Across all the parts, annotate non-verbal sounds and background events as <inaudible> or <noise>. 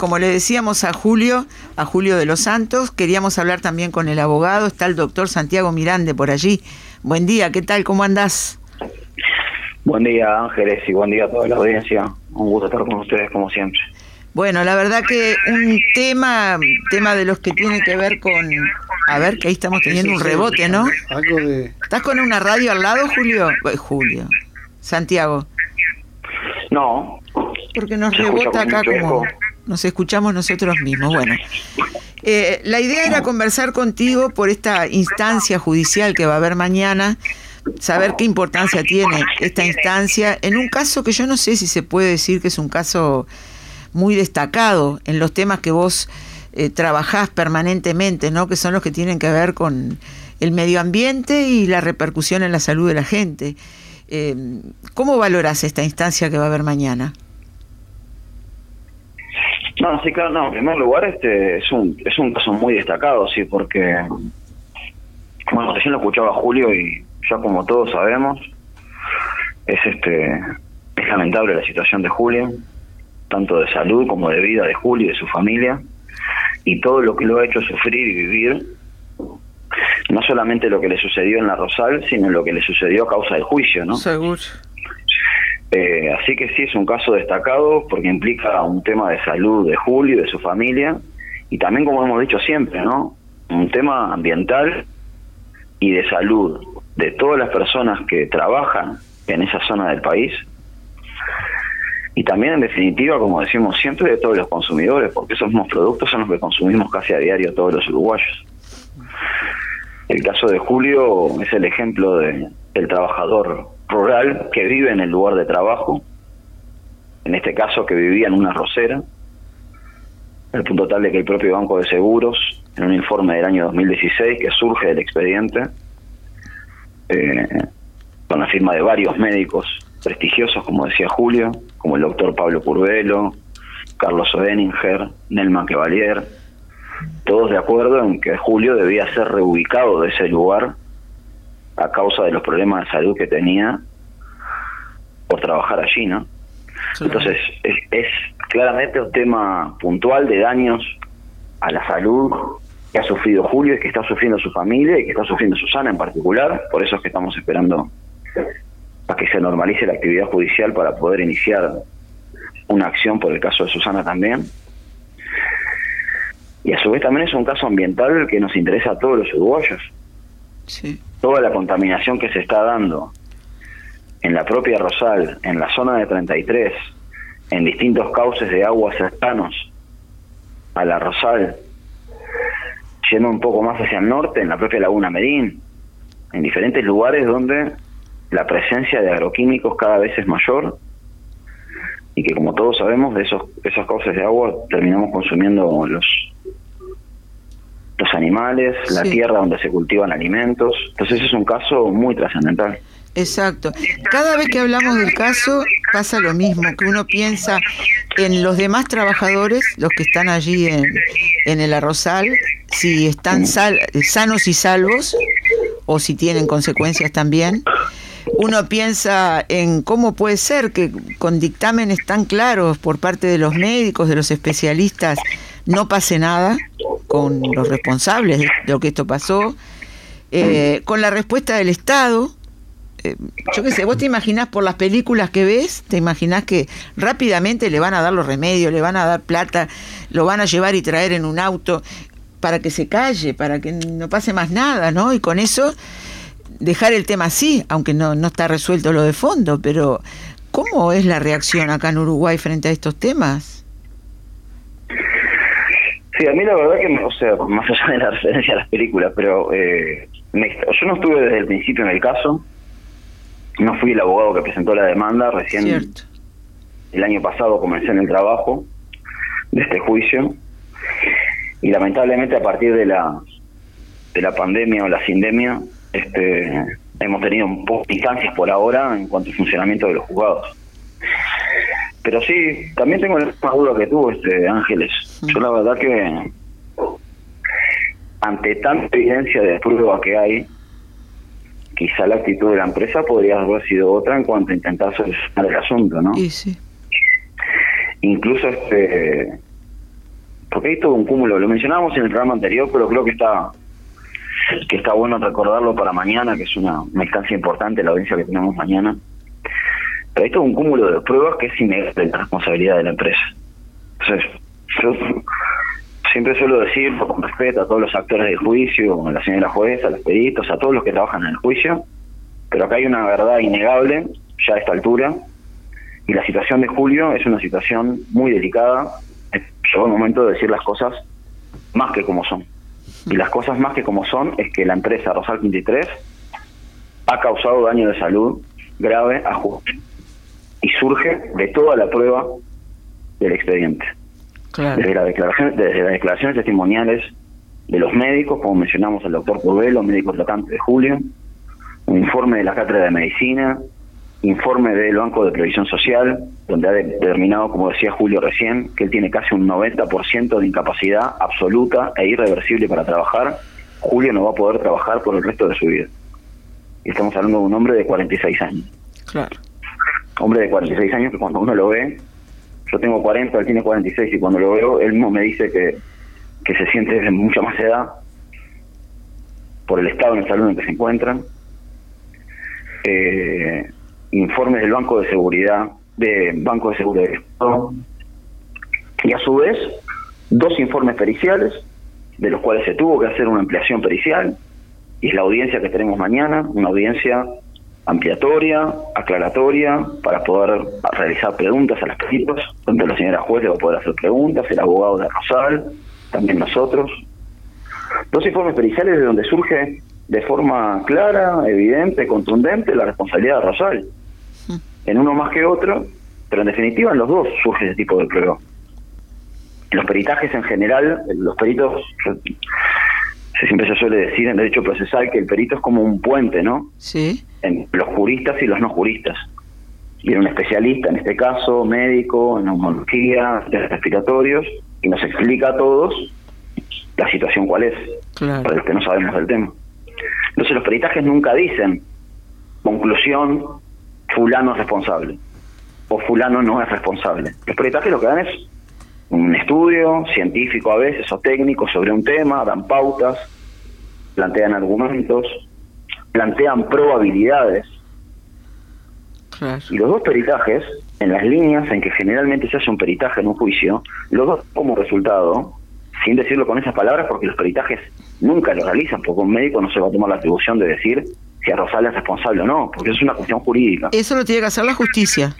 Como le decíamos a Julio, a Julio de los Santos, queríamos hablar también con el abogado, está el doctor Santiago Mirande por allí. Buen día, ¿qué tal? ¿Cómo andás? Buen día Ángeles y buen día a toda la audiencia. Un gusto estar con ustedes como siempre. Bueno, la verdad que un tema, tema de los que tiene que ver con... A ver, que ahí estamos teniendo un rebote, ¿no? Algo de... ¿Estás con una radio al lado, Julio? Julio. Santiago. No. Porque nos rebota acá como... Nos escuchamos nosotros mismos. Bueno, eh, la idea era conversar contigo por esta instancia judicial que va a haber mañana, saber qué importancia tiene esta instancia en un caso que yo no sé si se puede decir que es un caso muy destacado en los temas que vos eh, trabajás permanentemente, ¿no? Que son los que tienen que ver con el medio ambiente y la repercusión en la salud de la gente. Eh, ¿Cómo valorás esta instancia que va a haber mañana? No, sí, claro, no. En primer lugar, este es un es un caso muy destacado, sí, porque bueno, recién lo escuchaba Julio y ya como todos sabemos, es este es lamentable la situación de Julio, tanto de salud como de vida de Julio y de su familia, y todo lo que lo ha hecho sufrir y vivir, no solamente lo que le sucedió en la Rosal, sino lo que le sucedió a causa del juicio, ¿no? Seguro. Eh, así que sí, es un caso destacado porque implica un tema de salud de Julio y de su familia y también, como hemos dicho siempre, ¿no? Un tema ambiental y de salud de todas las personas que trabajan en esa zona del país y también, en definitiva, como decimos siempre, de todos los consumidores, porque esos mismos productos son los que consumimos casi a diario todos los uruguayos. El caso de Julio es el ejemplo de, del trabajador rural que vive en el lugar de trabajo, en este caso que vivía en una rosera, al punto tal de que el propio Banco de Seguros, en un informe del año 2016 que surge del expediente, eh, con la firma de varios médicos prestigiosos, como decía Julio, como el doctor Pablo Curvelo, Carlos Oeninger, Nelman Quevalier, todos de acuerdo en que Julio debía ser reubicado de ese lugar a causa de los problemas de salud que tenía por trabajar allí, ¿no? Entonces, es, es claramente un tema puntual de daños a la salud que ha sufrido Julio y que está sufriendo su familia y que está sufriendo Susana en particular. Por eso es que estamos esperando a que se normalice la actividad judicial para poder iniciar una acción por el caso de Susana también. Y a su vez también es un caso ambiental que nos interesa a todos los uruguayos. Sí. Toda la contaminación que se está dando en la propia Rosal, en la zona de 33, en distintos cauces de agua cercanos a la Rosal, yendo un poco más hacia el norte, en la propia Laguna Merín, en diferentes lugares donde la presencia de agroquímicos cada vez es mayor y que como todos sabemos de esos esos cauces de agua terminamos consumiendo los los animales, la tierra donde se cultivan alimentos. Entonces es un caso muy trascendental. Exacto. Cada vez que hablamos del caso pasa lo mismo, que uno piensa en los demás trabajadores, los que están allí en, en el arrozal, si están sal- sanos y salvos o si tienen consecuencias también. Uno piensa en cómo puede ser que con dictámenes tan claros por parte de los médicos, de los especialistas, no pase nada con los responsables de lo que esto pasó, eh, con la respuesta del Estado, eh, yo qué sé, vos te imaginás por las películas que ves, te imaginás que rápidamente le van a dar los remedios, le van a dar plata, lo van a llevar y traer en un auto para que se calle, para que no pase más nada, ¿no? Y con eso dejar el tema así, aunque no, no está resuelto lo de fondo, pero ¿cómo es la reacción acá en Uruguay frente a estos temas? Sí, a mí la verdad que, me- o sea, más allá de la <laughs> referencia a las películas, pero eh, me- yo no estuve desde el principio en el caso, no fui el abogado que presentó la demanda, recién Cierto. el año pasado comencé en el trabajo de este juicio. Y lamentablemente a partir de la de la pandemia o la sindemia este hemos tenido un poco de instancias por ahora en cuanto al funcionamiento de los juzgados. Pero sí también tengo la misma duda que tú este Ángeles yo la verdad que ante tanta evidencia de prueba que hay quizá la actitud de la empresa podría haber sido otra en cuanto a intentar solucionar el asunto, ¿no? Y sí. Incluso este porque hay todo un cúmulo, lo mencionábamos en el programa anterior, pero creo que está que está bueno recordarlo para mañana, que es una, instancia importante la audiencia que tenemos mañana. Pero hay todo un cúmulo de pruebas que es innegable la responsabilidad de la empresa. Entonces, yo siempre suelo decir, con respeto a todos los actores del juicio, a la señora jueza, a los peritos, a todos los que trabajan en el juicio, pero acá hay una verdad innegable, ya a esta altura, y la situación de Julio es una situación muy delicada. Llegó el momento de decir las cosas más que como son. Y las cosas más que como son es que la empresa Rosal 23 ha causado daño de salud grave a Julio. Y surge de toda la prueba del expediente. Desde, la declaración, desde las declaraciones testimoniales de los médicos, como mencionamos el doctor Curbelo, médico tratante de Julio, un informe de la Cátedra de Medicina, informe del Banco de Previsión Social, donde ha determinado, como decía Julio recién, que él tiene casi un 90% de incapacidad absoluta e irreversible para trabajar. Julio no va a poder trabajar por el resto de su vida. Y estamos hablando de un hombre de 46 años. Claro. Hombre de 46 años que cuando uno lo ve, yo tengo 40, él tiene 46 y cuando lo veo, él mismo me dice que, que se siente de mucha más edad por el estado en el salud en que se encuentran. Eh, informes del Banco de Seguridad, de Banco de Seguridad y a su vez dos informes periciales, de los cuales se tuvo que hacer una ampliación pericial, y es la audiencia que tenemos mañana, una audiencia ampliatoria, aclaratoria, para poder realizar preguntas a las peritos, donde la señora juez le va a poder hacer preguntas, el abogado de Rosal, también nosotros. Dos informes periciales de donde surge de forma clara, evidente, contundente la responsabilidad de Rosal en uno más que otro, pero en definitiva en los dos surge ese tipo de prueba. Los peritajes en general, los peritos, siempre se suele decir en derecho procesal que el perito es como un puente, ¿no? Sí. En los juristas y los no juristas. Y un especialista, en este caso, médico, en neumología, respiratorios, y nos explica a todos la situación cuál es, para los que no sabemos del tema. Entonces los peritajes nunca dicen conclusión, fulano es responsable o fulano no es responsable. Los peritajes lo que dan es un estudio científico a veces o técnico sobre un tema, dan pautas, plantean argumentos, plantean probabilidades. Y los dos peritajes, en las líneas en que generalmente se hace un peritaje en un juicio, los dos como resultado, sin decirlo con esas palabras, porque los peritajes nunca lo realizan, porque un médico no se va a tomar la atribución de decir si a Rosales es responsable o no, porque es una cuestión jurídica. Eso lo tiene que hacer la justicia.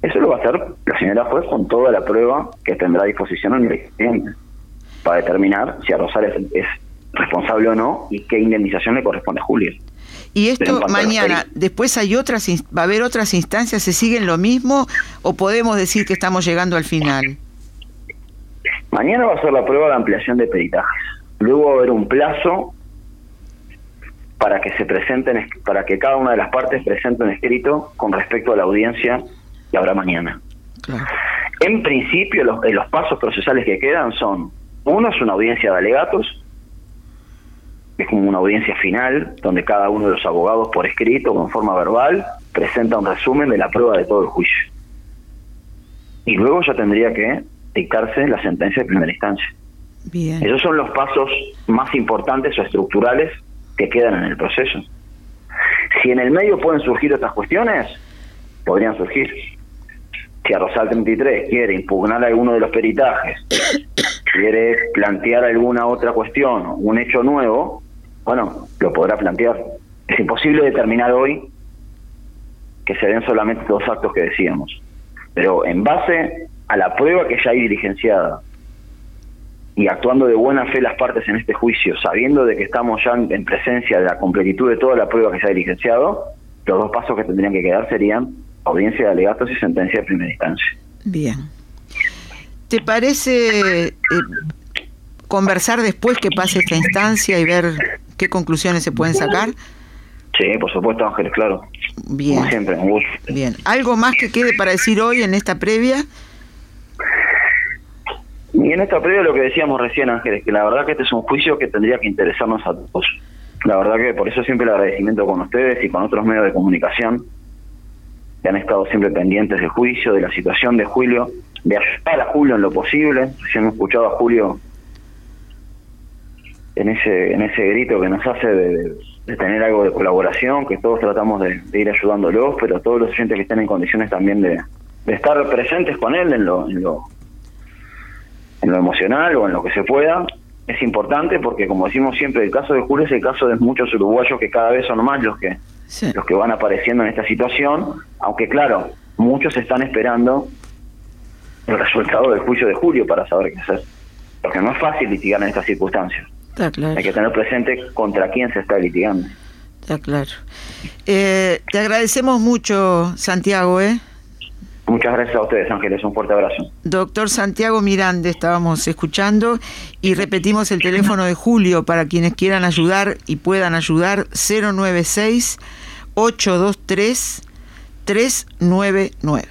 Eso lo va a hacer señora juez con toda la prueba que tendrá a disposición en el expediente para determinar si a Rosales es responsable o no y qué indemnización le corresponde a Julio. Y esto mañana, después hay otras, va a haber otras instancias, ¿se siguen lo mismo o podemos decir que estamos llegando al final? Mañana va a ser la prueba de ampliación de peritajes. Luego va a haber un plazo para que se presenten, para que cada una de las partes presente un escrito con respecto a la audiencia que habrá mañana. En principio, los, los pasos procesales que quedan son, uno es una audiencia de alegatos, es como una audiencia final, donde cada uno de los abogados por escrito, con forma verbal, presenta un resumen de la prueba de todo el juicio. Y luego ya tendría que dictarse la sentencia de primera instancia. Bien. Esos son los pasos más importantes o estructurales que quedan en el proceso. Si en el medio pueden surgir otras cuestiones, podrían surgir. Si a Rosal 33 quiere impugnar alguno de los peritajes, quiere plantear alguna otra cuestión, un hecho nuevo, bueno, lo podrá plantear. Es imposible determinar hoy que se den solamente dos actos que decíamos. Pero en base a la prueba que ya hay diligenciada, y actuando de buena fe las partes en este juicio, sabiendo de que estamos ya en presencia de la completitud de toda la prueba que se ha diligenciado, los dos pasos que tendrían que quedar serían audiencia de alegatos y sentencia de primera instancia. Bien. ¿Te parece eh, conversar después que pase esta instancia y ver qué conclusiones se pueden sacar? Sí, por supuesto, Ángeles, claro. Bien. Como siempre, un gusto. Bien. ¿Algo más que quede para decir hoy en esta previa? Y en esta previa lo que decíamos recién, Ángeles, que la verdad que este es un juicio que tendría que interesarnos a todos. La verdad que por eso siempre el agradecimiento con ustedes y con otros medios de comunicación que han estado siempre pendientes del juicio, de la situación de Julio, de ayudar a Julio en lo posible. Si hemos escuchado a Julio en ese en ese grito que nos hace de, tener algo de colaboración, que todos tratamos de, ir ayudándolos, pero todos los oyentes que estén en condiciones también de, estar presentes con él en lo, en lo en lo emocional o en lo que se pueda, es importante porque como decimos siempre, el caso de Julio es el caso de muchos uruguayos que cada vez son más los que los que van apareciendo en esta situación, aunque claro, muchos están esperando el resultado del juicio de Julio para saber qué hacer. Porque no es fácil litigar en estas circunstancias. Hay que tener presente contra quién se está litigando. Está claro. Eh, te agradecemos mucho, Santiago, ¿eh? Muchas gracias a ustedes, Ángeles. Un fuerte abrazo. Doctor Santiago Mirande, estábamos escuchando y repetimos el teléfono de Julio para quienes quieran ayudar y puedan ayudar 096 823 399.